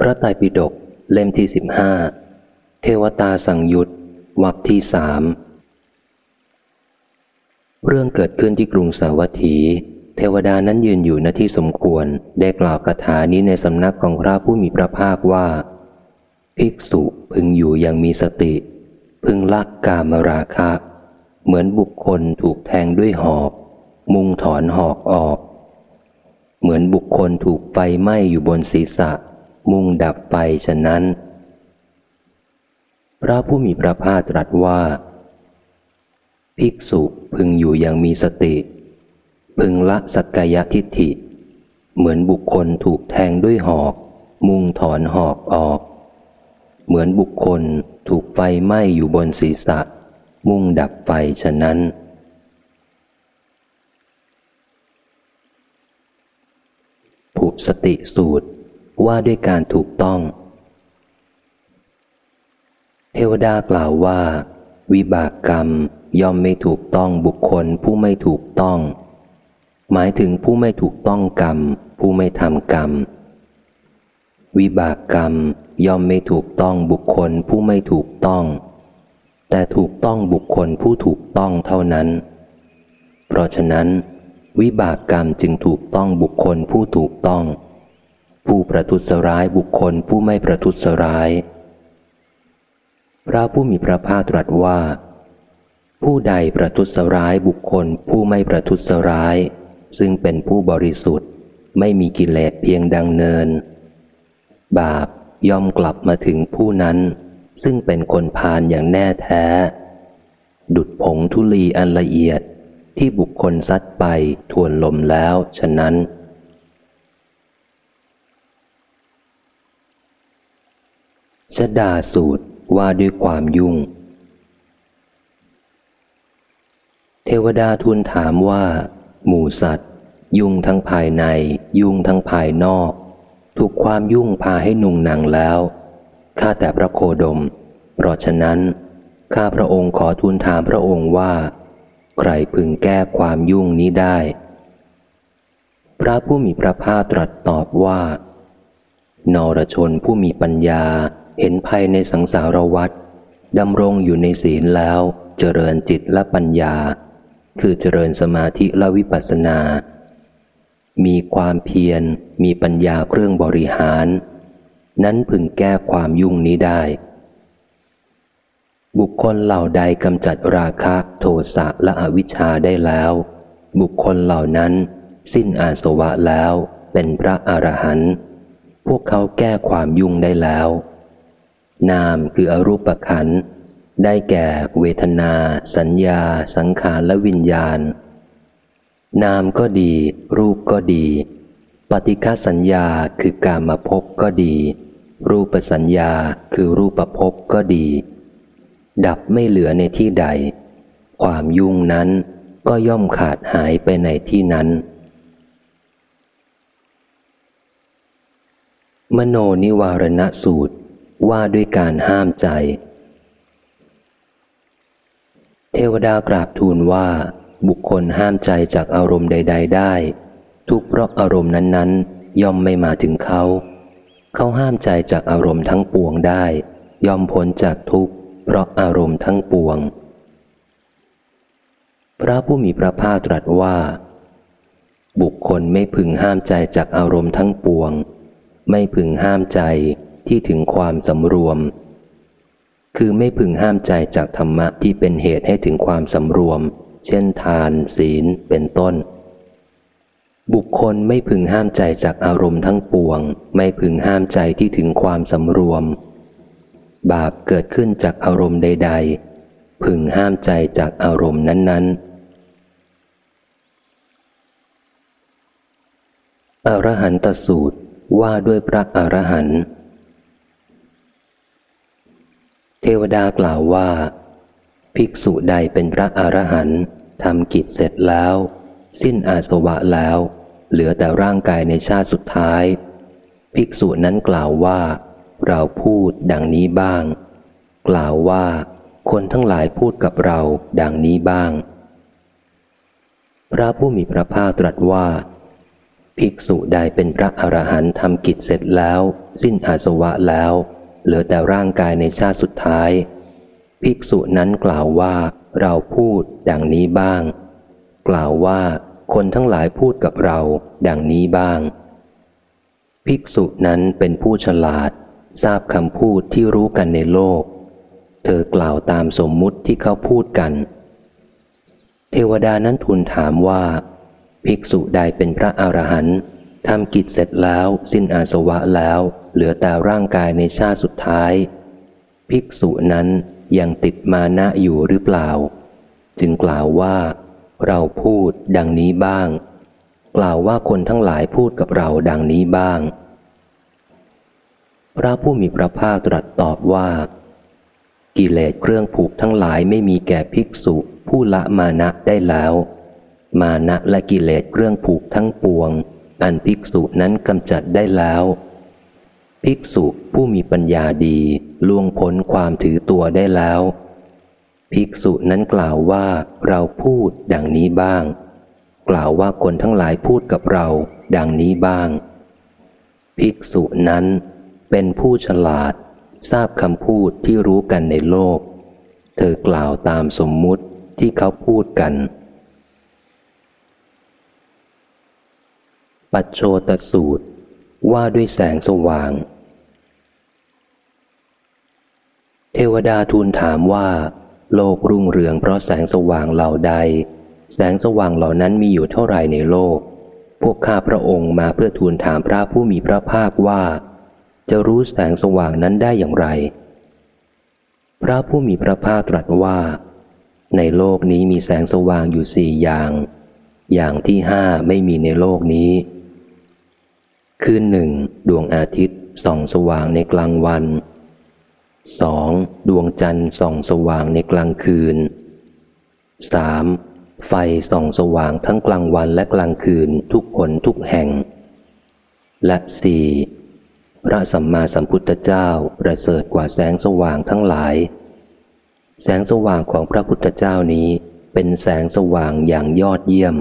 พระไตรปิฎกเล่มที่สิบห้าเทวตาสังยุตวรรคที่สามเรื่องเกิดขึ้นที่กรุงสาวัตถี เทวดานั้นยืนอยู่ณที่สมควรได้กล่าวคาถานี้ในสำนักของพระผู้มีพระภาคว่า ภิกษุพึงอยู่อย่างมีสติ พึงละกกามราคะ เหมือนบุคคลถูกแทงด้วยหอก มุงถอนหอกออก เหมือนบุคคลถูกไฟไหม้อยู่บนศีรษะ มุ่งดับไฟฉะนั้น พระผู้มีพระภาคตรัสว่า ภิกษุพึงอยู่อย่างมีสติ พึงละสักกายทิฏฐิ เหมือนบุคคลถูกแทงด้วยหอก มุ่งถอนหอกออก เหมือนบุคคลถูกไฟไหม้อยู่บนศีรษะ มุ่งดับไฟฉะนั้นผูสติสูตร ว่าด้วยการถูกต้อง เทวดากล่าวว่า วิบากกรรมย่อมไม่ถูกต้องบุคคลผู้ไม่ถูกต้อง หมายถึงผู้ไม่ถูกต้องกรรม ผู้ไม่ทำกรรม วิบากกรรมย่อมไม่ถูกต้องบุคคลผู้ไม่ถูกต้อง แต่ถูกต้องบุคคลผู้ถูกต้องเท่านั้น เพราะฉะนั้น วิบากกรรมจึงถูกต้องบุคคลผู้ถูกต้อง ผู้ประทุษร้ายบุคคลผู้ไม่ประทุษร้าย พระผู้มีพระภาคตรัสว่า ผู้ใดประทุษร้ายบุคคลผู้ไม่ประทุษร้าย ซึ่งเป็นผู้บริสุทธิ์ไม่มีกิเลสเพียงดังเนิน บาปย่อมกลับมาถึงผู้นั้น ซึ่งเป็นคนพาลอย่างแน่แท้ ดุดผงทุลีอันละเอียดที่บุคคลซัดไปทวนลมแล้วฉะนั้น ชดาสูตรว่าด้วยความยุ่ง เทวดาทูลถามว่า หมูสัตว์ ยุ่งทั้งภายใน ยุ่งทั้งภายนอก ถูกความยุ่งพาให้นุ่งหนังแล้วข้าแต่พระโคดม เพราะฉะนั้นข้าพระองค์ขอทูลถามพระองค์ว่า ใครพึงแก้ความยุ่งนี้ได้ พระผู้มีพระภาคตรัสตอบว่า นรชนผู้มีปัญญา เห็นภัยในสังสารวัฏดำรงอยู่ในศีลแล้วเจริญจิตและปัญญา คือเจริญสมาธิและวิปัสสนา มีความเพียร มีปัญญาเครื่องบริหาร นั้นพึงแก้ความยุ่งนี้ได้ บุคคลเหล่าใดกำจัดราคะโทสะและอวิชชาได้แล้ว บุคคลเหล่านั้น สิ้นอาสวะแล้วเป็นพระอรหันต์พวกเขาแก้ความยุ่งได้แล้ว นามคืออรูปขันธ์ได้แก่เวทนา สัญญา สังขารและวิญญาณ นามก็ดี รูปก็ดี ปฏิฆาสัญญาคือการมาพบก็ดี รูปสัญญาคือรูปภพก็ดี ดับไม่เหลือในที่ใด ความยุ่งนั้นก็ย่อมขาดหายไปในที่นั้น มโนนิวารณสูตร ว่าด้วยการห้ามใจ เทวดากราบทูลว่า บุคคลห้ามใจจากอารมณ์ใด ๆ ได้ ทุกเพราะอารมณ์นั้น ๆ ย่อมไม่มาถึงเขา เขาห้ามใจจากอารมณ์ทั้งปวงได้ ย่อมพ้นจากทุกข์เพราะอารมณ์ทั้งปวง พระผู้มีพระภาคตรัสว่า บุคคลไม่พึงห้ามใจจากอารมณ์ทั้งปวง ไม่พึงห้ามใจ ที่ถึงความสำรวม คือไม่พึงห้ามใจจากธรรมะที่เป็นเหตุให้ถึงความสำรวม เช่นทาน ศีลเป็นต้น บุคคลไม่พึงห้ามใจจากอารมณ์ทั้งปวง ไม่พึงห้ามใจที่ถึงความสำรวม บาปเกิดขึ้นจากอารมณ์ใด ๆ พึงห้ามใจจากอารมณ์นั้น ๆอรหันตสูตรว่าด้วยพระอรหันต์ เทวดากล่าวว่า ภิกษุใดเป็นพระอรหันต์ทำกิจเสร็จแล้ว สิ้นอาสวะแล้ว เหลือแต่ร่างกายในชาติสุดท้าย ภิกษุนั้นกล่าวว่า เราพูดดังนี้บ้าง กล่าวว่า คนทั้งหลายพูดกับเราดังนี้บ้าง พระผู้มีพระภาคตรัสว่า ภิกษุใดเป็นพระอรหันต์ทำกิจเสร็จแล้ว สิ้นอาสวะแล้ว เหลือแต่ร่างกายในชาติสุดท้าย ภิกษุนั้นกล่าวว่าเราพูดดังนี้บ้าง กล่าวว่าคนทั้งหลายพูดกับเราดังนี้บ้าง ภิกษุนั้นเป็นผู้ฉลาด ทราบคำพูดที่รู้กันในโลก เธอกล่าวตามสมมุติที่เขาพูดกัน เทวดานั้นทูลถามว่า ภิกษุใดเป็นพระอรหันต์ ทำกิจเสร็จแล้ว สิ้นอาสวะแล้ว เหลือแต่ร่างกายในชาติสุดท้าย ภิกษุนั้นยังติดมานะอยู่หรือเปล่า จึงกล่าวว่า เราพูดดังนี้บ้าง กล่าวว่าคนทั้งหลายพูดกับเราดังนี้บ้าง พระผู้มีพระภาคตรัสตอบว่า กิเลสเครื่องผูกทั้งหลายไม่มีแก่ภิกษุผู้ละมานะได้แล้ว มานะและกิเลสเครื่องผูกทั้งปวง อันภิกษุนั้นกำจัดได้แล้ว ภิกษุผู้มีปัญญาดีล่วงพ้นความถือตัวได้แล้ว ภิกษุนั้นกล่าวว่าเราพูดดังนี้บ้าง กล่าวว่าคนทั้งหลายพูดกับเรา ดังนี้บ้าง ภิกษุนั้นเป็นผู้ฉลาด ทราบคำพูดที่รู้กันในโลก เธอกล่าวตามสมมุติที่เขาพูดกัน ปัจโชตสูตร ว่าด้วยแสงสว่าง เทวดาทูลถามว่า โลกรุ่งเรืองเพราะแสงสว่างเหล่าใด แสงสว่างเหล่านั้นมีอยู่เท่าไหร่ในโลก พวกข้าพระองค์มาเพื่อทูลถามพระผู้มีพระภาคว่า จะรู้แสงสว่างนั้นได้อย่างไร พระผู้มีพระภาคตรัสว่า ในโลกนี้มีแสงสว่างอยู่สี่อย่างอย่างที่ห้าไม่มีในโลกนี้ คือหนึ่งดวงอาทิตย์ส่องสว่างในกลางวันสองดวงจันทร์ส่องสว่างในกลางคืนสามไฟส่องสว่างทั้งกลางวันและกลางคืนทุกคนทุกแห่ง และสี่พระสัมมาสัมพุทธเจ้าประเสริฐกว่าแสงสว่างทั้งหลาย แสงสว่างของพระพุทธเจ้านี้เป็นแสงสว่างอย่างยอดเยี่ยม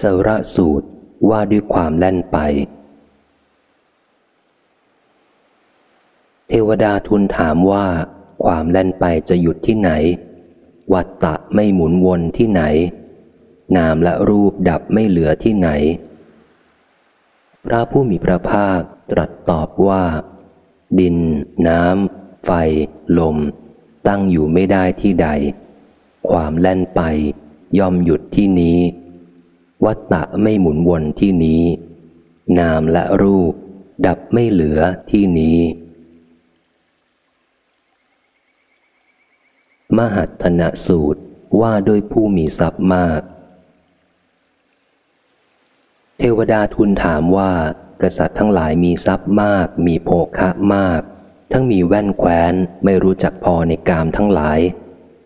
สระสูตรว่าด้วยความแล่นไป เทวดาทูลถามว่าความแล่นไปจะหยุดที่ไหน วัตตะไม่หมุนวนที่ไหน นามและรูปดับไม่เหลือที่ไหน พระผู้มีพระภาคตรัสตอบว่า ดิน น้ำ ไฟ ลม ตั้งอยู่ไม่ได้ที่ใด ความแล่นไปย่อมหยุดที่นี้ วัตตะไม่หมุนวนที่นี้ นามและรูป ดับไม่เหลือที่นี้ มหัตนสูตรว่าด้วยผู้มีทรัพย์มาก เทวดาทูลถามว่า กษัตริย์ทั้งหลายมีทรัพย์มาก มีโภคะมาก ทั้งมีแว่นแคว้นไม่รู้จักพอในกามทั้งหลาย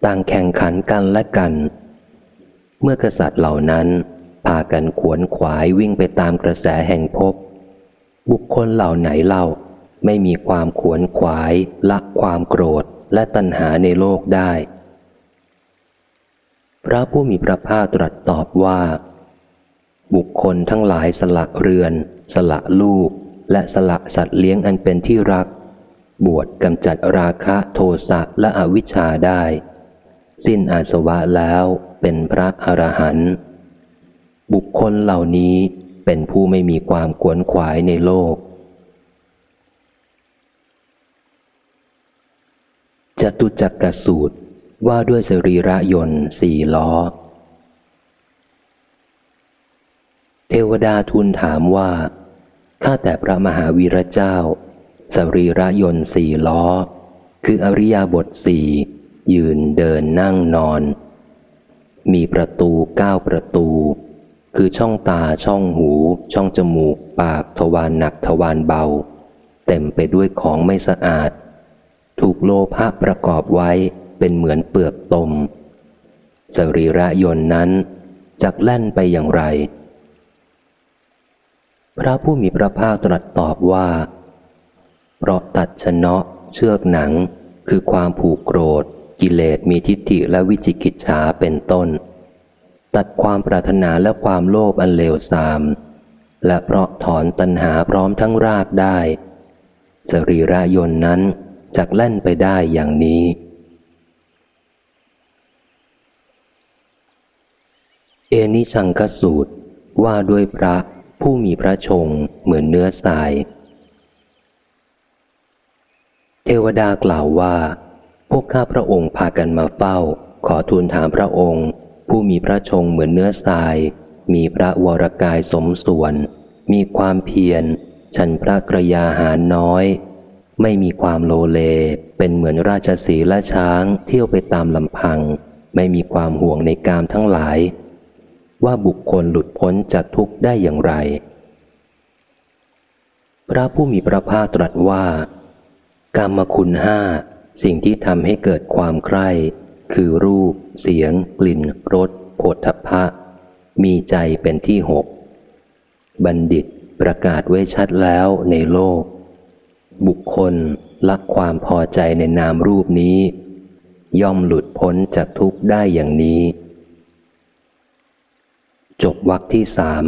ต่างแข่งขันกันและกัน เมื่อกษัตริย์เหล่านั้น พากันขวนขวายวิ่งไปตามกระแสแห่งภพบุคคลเหล่าไหนเล่า ไม่มีความขวนขวายละความโกรธและตัณหาในโลกได้ พระผู้มีพระภาคตรัสตอบว่า บุคคลทั้งหลายสละเรือน สละลูก และสละสัตว์เลี้ยงอันเป็นที่รัก บวชกำจัดราคะโทสะและอวิชชาได้ สิ้นอาสวะแล้วเป็นพระอรหันต์ บุคคลเหล่านี้เป็นผู้ไม่มีความขวนขวายในโลก จตุจักกสูตรว่าด้วยสรีระยนต์สี่ล้อ เทวดาทูลถามว่า ข้าแต่พระมหาวีระเจ้า สรีระยนต์สี่ล้อ คืออริยบทสี่ยืนเดินนั่งนอน มีประตูเก้าประตู คือช่องตาช่องหู ช่องจมูก ปากทวารหนักทวารเบา เต็มไปด้วยของไม่สะอาด ถูกโลภะประกอบไว้เป็นเหมือนเปลือกตม สรีระยนนั้นจักแล่นไปอย่างไร พระผู้มีพระภาคตรัสตอบว่า เพราะตัดชนะเชือกหนัง คือความผูกโกรธ กิเลสมีทิฏฐิและวิจิกิจฉาเป็นต้น ตัดความปรารถนาและความโลภอันเลวทราม และเพราะถอนตัณหาพร้อมทั้งรากได้ สรีระยนนั้นจักแล่นไปได้อย่างนี้ เอนิชังคสูตรว่าด้วยพระผู้มีพระชงเหมือนเนื้อทราย เทวดากล่าวว่า พวกข้าพระองค์พากันมาเฝ้า ขอทูลถามพระองค์ ผู้มีพระชงเหมือนเนื้อทราย มีพระวรกายสมส่วน มีความเพียร ฉันพระกระยาหารน้อย ไม่มีความโลเล เป็นเหมือนราชสีและช้างเที่ยวไปตามลำพัง ไม่มีความห่วงในกามทั้งหลาย ว่าบุคคลหลุดพ้นจากทุกข์ได้อย่างไร พระผู้มีพระภาคตรัสว่ากรรมคุณห้าสิ่งที่ทำให้เกิดความใคร่ คือรูป เสียง กลิ่นรสโผฏฐพะมีใจเป็นที่หก บัณฑิตประกาศไว้ชัดแล้วในโลก บุคคลลักความพอใจในนามรูปนี้ ย่อมหลุดพ้นจากทุกข์ได้อย่างนี้ จบวรรคที่สาม